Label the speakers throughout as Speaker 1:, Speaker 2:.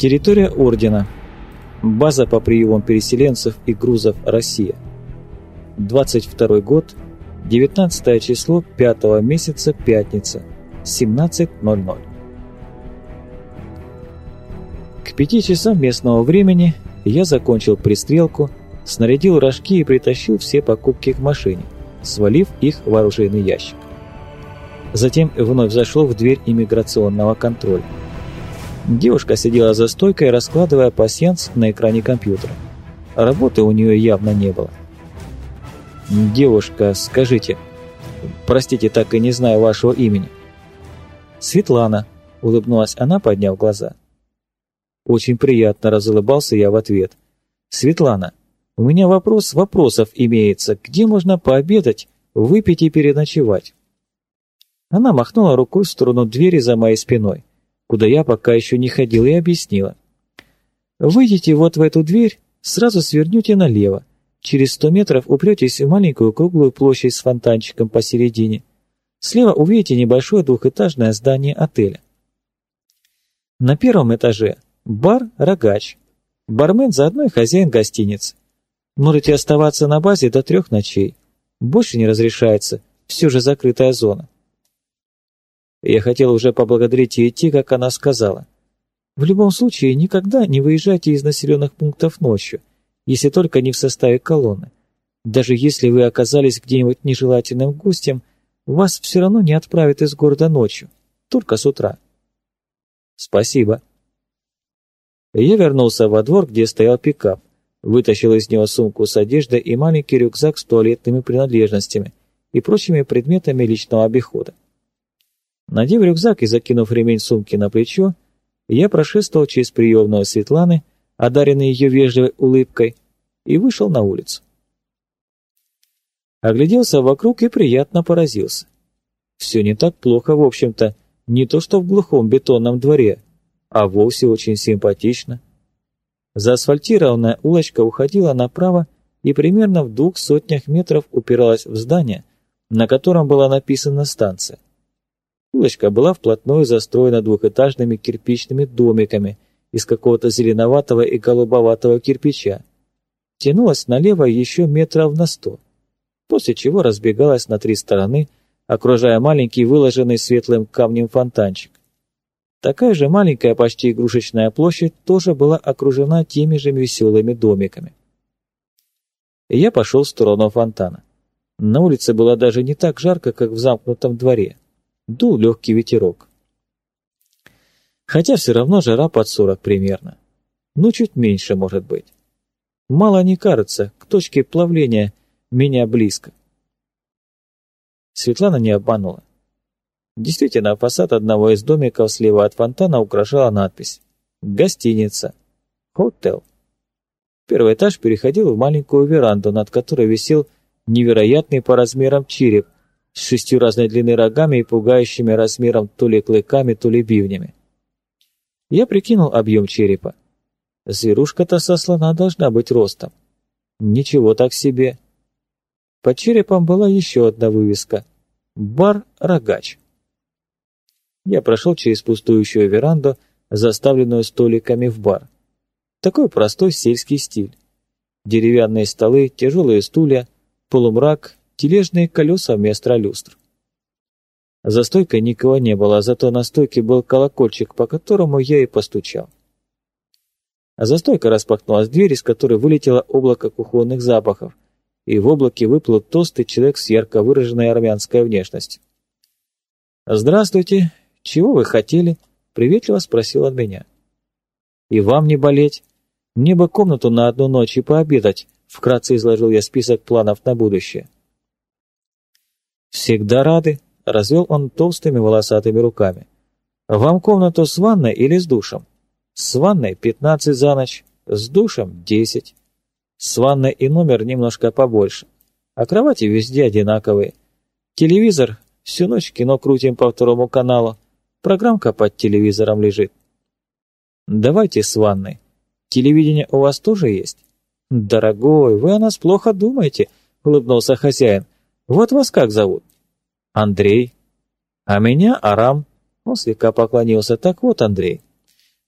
Speaker 1: Территория Ордена. База по приемам переселенцев и грузов «Россия». 22 год, 19 число 5 месяца, пятница, 17.00. К пяти часам местного времени я закончил пристрелку, снарядил рожки и притащил все покупки к машине, свалив их в оружейный ящик. Затем вновь зашел в дверь иммиграционного контроля. Девушка сидела за стойкой, раскладывая пасьянс на экране компьютера. Работы у нее явно не было. «Девушка, скажите...» «Простите, так и не знаю вашего имени». «Светлана», — улыбнулась она, подняв глаза. «Очень приятно», — разулыбался я в ответ. «Светлана, у меня вопрос вопросов имеется. Где можно пообедать, выпить и переночевать?» Она махнула рукой в сторону двери за моей спиной, куда я пока еще не ходил, и объяснила. «Выйдите вот в эту дверь, сразу свернете налево. Через сто метров упретесь в маленькую круглую площадь с фонтанчиком посередине. Слева увидите небольшое двухэтажное здание отеля. На первом этаже бар «Рогач». Бармен заодно и хозяин гостиницы. Можете оставаться на базе до трех ночей. Больше не разрешается, все же закрытая зона. Я хотел уже поблагодарить и идти, как она сказала. В любом случае, никогда не выезжайте из населенных пунктов ночью если только не в составе колонны. Даже если вы оказались где-нибудь нежелательным гостем, вас все равно не отправят из города ночью, только с утра. Спасибо. Я вернулся во двор, где стоял пикап, вытащил из него сумку с одеждой и маленький рюкзак с туалетными принадлежностями и прочими предметами личного обихода. Надев рюкзак и закинув ремень сумки на плечо, я прошествовал через приемную Светланы, одаренный ее вежливой улыбкой, и вышел на улицу. Огляделся вокруг и приятно поразился. Все не так плохо, в общем-то, не то что в глухом бетонном дворе, а вовсе очень симпатично. Заасфальтированная улочка уходила направо и примерно в двух сотнях метров упиралась в здание, на котором была написана станция. Улочка была вплотную застроена двухэтажными кирпичными домиками из какого-то зеленоватого и голубоватого кирпича, тянулась налево еще метров на сто, после чего разбегалась на три стороны, окружая маленький выложенный светлым камнем фонтанчик. Такая же маленькая, почти игрушечная площадь тоже была окружена теми же веселыми домиками. я пошел в сторону фонтана. На улице было даже не так жарко, как в замкнутом дворе. Дул легкий ветерок. Хотя все равно жара под сорок примерно. Ну, чуть меньше, может быть. Мало не кажется, к точке плавления меня близко. Светлана не обманула. Действительно, фасад одного из домиков слева от фонтана украшала надпись «Гостиница. Хотел». Первый этаж переходил в маленькую веранду, над которой висел невероятный по размерам череп с шестью разной длины рогами и пугающими размером то ли клыками, то ли бивнями. Я прикинул объем черепа. Зверушка-то со слона должна быть ростом. Ничего так себе. Под черепом была еще одна вывеска. Бар «Рогач». Я прошел через пустующую веранду, заставленную столиками в бар. Такой простой сельский стиль. Деревянные столы, тяжелые стулья, полумрак, тележные колеса вместо люстр. За стойкой никого не было, зато на стойке был колокольчик, по которому я и постучал. За стойкой распахнулась дверь, из которой вылетело облако кухонных запахов, и в облаке выплыл толстый человек с ярко выраженной армянской внешностью. «Здравствуйте! Чего вы хотели?» — приветливо спросил он меня. «И вам не болеть. Мне бы комнату на одну ночь и пообедать», — вкратце изложил я список планов на будущее. «Всегда рады», — развел он толстыми волосатыми руками. «Вам комнату с ванной или с душем?» С ванной 15 за ночь, с душем 10. С ванной и номер немножко побольше. А кровати везде одинаковые. Телевизор, всю ночь кино крутим по второму каналу. Программка под телевизором лежит. Давайте с ванной. Телевидение у вас тоже есть? Дорогой, вы о нас плохо думаете, улыбнулся хозяин. Вот вас как зовут? Андрей. А меня Арам. Он слегка поклонился. Так вот, Андрей.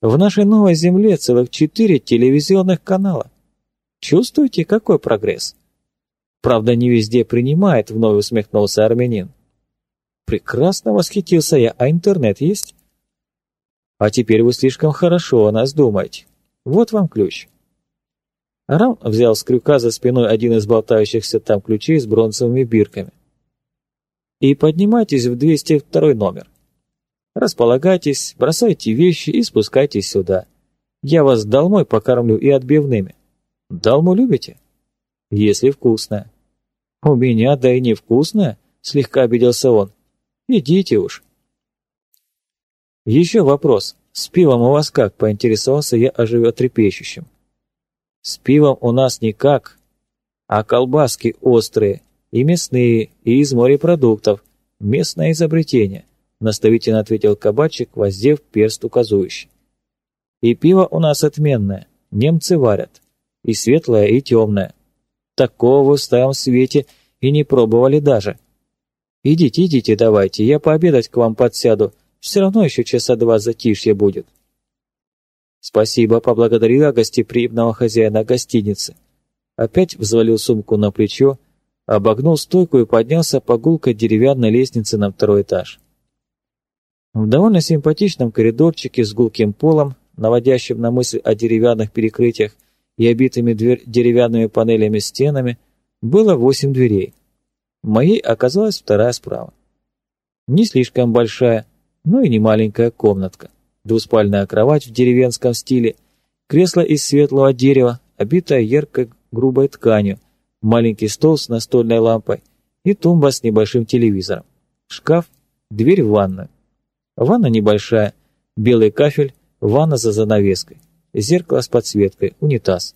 Speaker 1: В нашей новой земле целых четыре телевизионных канала. Чувствуете, какой прогресс? Правда, не везде принимает, вновь усмехнулся армянин. Прекрасно восхитился я, а интернет есть? А теперь вы слишком хорошо о нас думаете. Вот вам ключ. Арам взял с крюка за спиной один из болтающихся там ключей с бронзовыми бирками. И поднимайтесь в 202 номер. Располагайтесь, бросайте вещи и спускайтесь сюда. Я вас долмой покормлю и отбивными. Долму любите? Если вкусно. У меня, да и невкусно, слегка обиделся он. Идите уж. Еще вопрос. С пивом у вас как? Поинтересовался я оживет трепещущим. С пивом у нас никак, а колбаски острые, и мясные, и из морепродуктов. Местное изобретение, наставительно ответил кабачик, воздев перст указующий. И пиво у нас отменное, немцы варят, и светлое, и темное. Такого в старом свете и не пробовали даже. Идите, идите давайте, я пообедать к вам подсяду, все равно еще часа два затишье будет. Спасибо, поблагодарила гостеприимного хозяина гостиницы. Опять взвалил сумку на плечо, обогнул стойку и поднялся по гулкой деревянной лестнице на второй этаж. В довольно симпатичном коридорчике с гулким полом, наводящим на мысль о деревянных перекрытиях и обитыми дверь деревянными панелями стенами, было восемь дверей. Моей оказалась вторая справа. Не слишком большая, но и не маленькая комнатка двуспальная кровать в деревенском стиле, кресло из светлого дерева, обитое яркой грубой тканью, маленький стол с настольной лампой и тумба с небольшим телевизором, шкаф, дверь в ванную. Ванна небольшая, белый кафель, ванна за занавеской, зеркало с подсветкой, унитаз.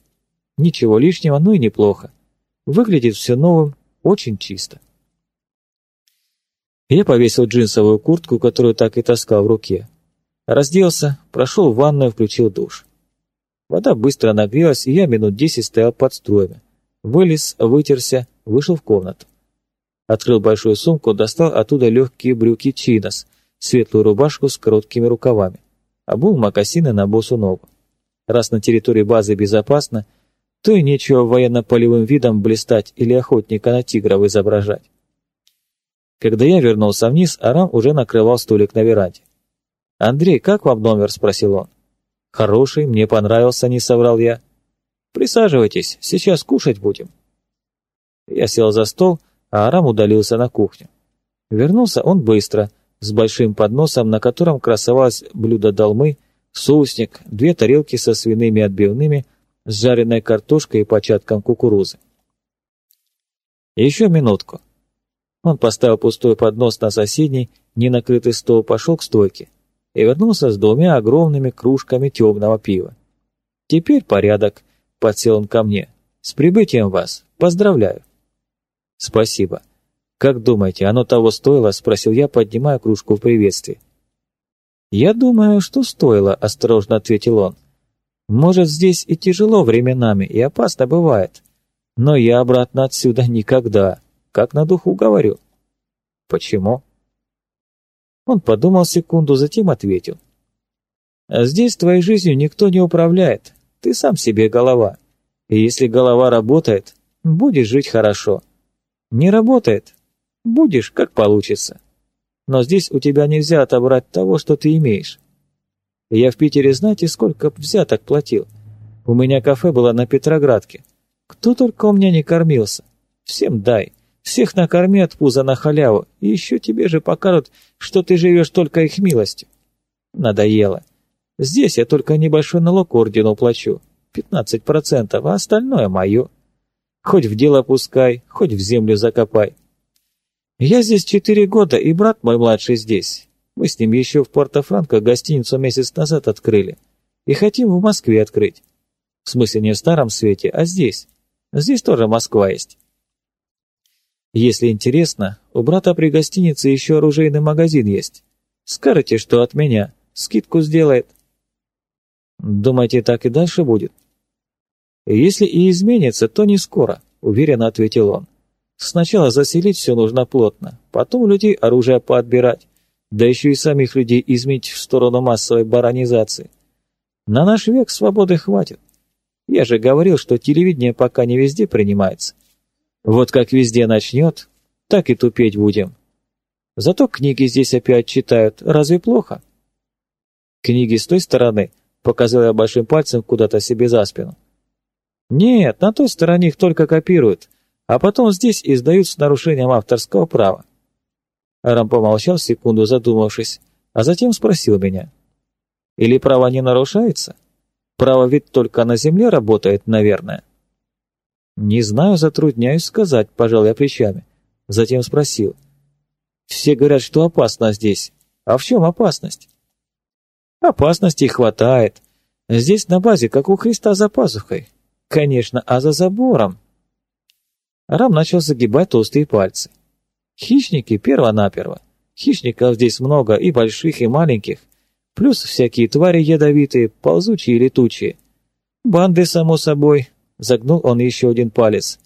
Speaker 1: Ничего лишнего, ну и неплохо. Выглядит все новым, очень чисто. Я повесил джинсовую куртку, которую так и таскал в руке. Разделся, прошел в ванную, включил душ. Вода быстро нагрелась, и я минут десять стоял под струями. Вылез, вытерся, вышел в комнату. Открыл большую сумку, достал оттуда легкие брюки чинос, светлую рубашку с короткими рукавами. Обул мокасины на босу ногу. Раз на территории базы безопасно, то и нечего военно-полевым видом блистать или охотника на тигров изображать. Когда я вернулся вниз, Арам уже накрывал столик на веранде. «Андрей, как вам номер?» – спросил он. «Хороший, мне понравился», – не соврал я. «Присаживайтесь, сейчас кушать будем». Я сел за стол, а Арам удалился на кухню. Вернулся он быстро, с большим подносом, на котором красовалось блюдо долмы, соусник, две тарелки со свиными отбивными, с жареной картошкой и початком кукурузы. «Еще минутку». Он поставил пустой поднос на соседний, ненакрытый стол, пошел к стойке и вернулся с двумя огромными кружками темного пива. «Теперь порядок», — подсел он ко мне. «С прибытием вас! Поздравляю!» «Спасибо. Как думаете, оно того стоило?» — спросил я, поднимая кружку в приветствии. «Я думаю, что стоило», — осторожно ответил он. «Может, здесь и тяжело временами, и опасно бывает. Но я обратно отсюда никогда, как на духу говорю». «Почему?» Он подумал секунду, затем ответил. «А здесь твоей жизнью никто не управляет, ты сам себе голова. И если голова работает, будешь жить хорошо. Не работает, будешь как получится. Но здесь у тебя нельзя отобрать того, что ты имеешь. Я в Питере, знаете, сколько взяток платил? У меня кафе было на Петроградке. Кто только у меня не кормился. Всем дай. Всех накорми от пуза на халяву, и еще тебе же покажут, что ты живешь только их милостью. Надоело. Здесь я только небольшой налог ордену плачу, 15%, а остальное мое. Хоть в дело пускай, хоть в землю закопай. Я здесь четыре года, и брат мой младший здесь. Мы с ним еще в Порто-Франко гостиницу месяц назад открыли. И хотим в Москве открыть. В смысле не в Старом Свете, а здесь. Здесь тоже Москва есть. Если интересно, у брата при гостинице еще оружейный магазин есть. Скажите, что от меня. Скидку сделает. Думаете, так и дальше будет? Если и изменится, то не скоро, уверенно ответил он. Сначала заселить все нужно плотно, потом людей оружие поотбирать, да еще и самих людей изменить в сторону массовой баронизации. На наш век свободы хватит. Я же говорил, что телевидение пока не везде принимается. Вот как везде начнет, так и тупеть будем. Зато книги здесь опять читают. Разве плохо? Книги с той стороны, показал я большим пальцем куда-то себе за спину. Нет, на той стороне их только копируют, а потом здесь издают с нарушением авторского права. Рам помолчал секунду, задумавшись, а затем спросил меня. Или право не нарушается? Право ведь только на земле работает, наверное. Не знаю, затрудняюсь сказать, пожал я плечами. Затем спросил. Все говорят, что опасно здесь. А в чем опасность? Опасностей хватает. Здесь на базе, как у Христа за пазухой. Конечно, а за забором. Рам начал загибать толстые пальцы. Хищники перво-наперво. Хищников здесь много, и больших, и маленьких. Плюс всякие твари ядовитые, ползучие и летучие. Банды, само собой. Загнул он еще один палец.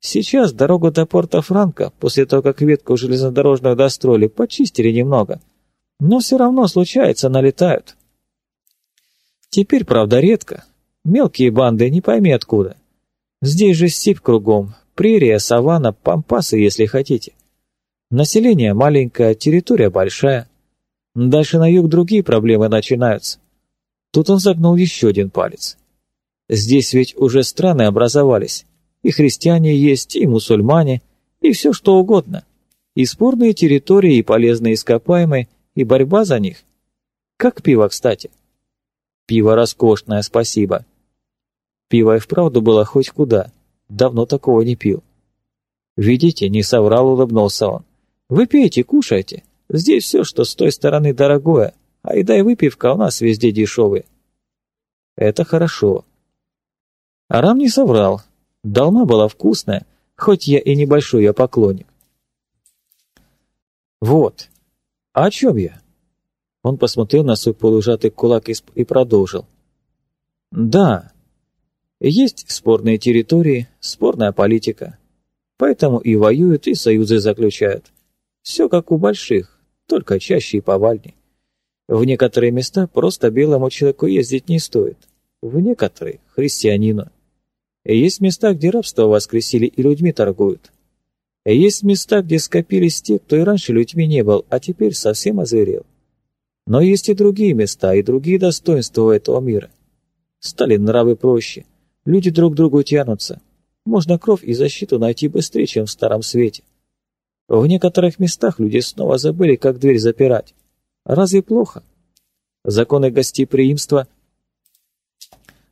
Speaker 1: Сейчас дорогу до порта Франка, после того, как ветку железнодорожную достроили, почистили немного. Но все равно случается, налетают. Теперь, правда, редко. Мелкие банды, не пойми откуда. Здесь же степь кругом, прерия, саванна, пампасы, если хотите. Население маленькое, территория большая. Дальше на юг другие проблемы начинаются. Тут он загнул еще один палец. Здесь ведь уже страны образовались. И христиане есть, и мусульмане, и все что угодно. И спорные территории, и полезные ископаемые, и борьба за них. Как пиво, кстати. Пиво роскошное, спасибо. Пиво и вправду было хоть куда. Давно такого не пил. Видите, не соврал, улыбнулся он. Вы пейте, кушайте. Здесь все, что с той стороны дорогое, а еда и выпивка у нас везде дешевые. Это хорошо. Арам не соврал. Долма была вкусная, хоть я и небольшой ее поклонник. Вот. А о чем я? Он посмотрел на свой полужатый кулак и продолжил. Да, есть спорные территории, спорная политика. Поэтому и воюют, и союзы заключают. Все как у больших, только чаще и повальней. В некоторые места просто белому человеку ездить не стоит. В некоторые – христианину. Есть места, где рабство воскресили и людьми торгуют. Есть места, где скопились те, кто и раньше людьми не был, а теперь совсем озверел. Но есть и другие места, и другие достоинства у этого мира. Стали нравы проще, люди друг к другу тянутся. Можно кровь и защиту найти быстрее, чем в Старом Свете. В некоторых местах люди снова забыли, как дверь запирать. Разве плохо? Законы гостеприимства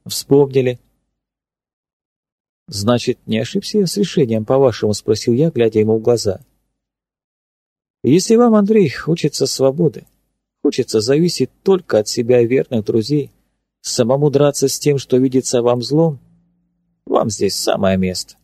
Speaker 1: вспомнили. «Значит, не ошибся я с решением, по-вашему?» — спросил я, глядя ему в глаза. «Если вам, Андрей, хочется свободы, Хочется зависеть только от себя и верных друзей. Самому драться с тем, что видится вам злом, вам здесь самое место.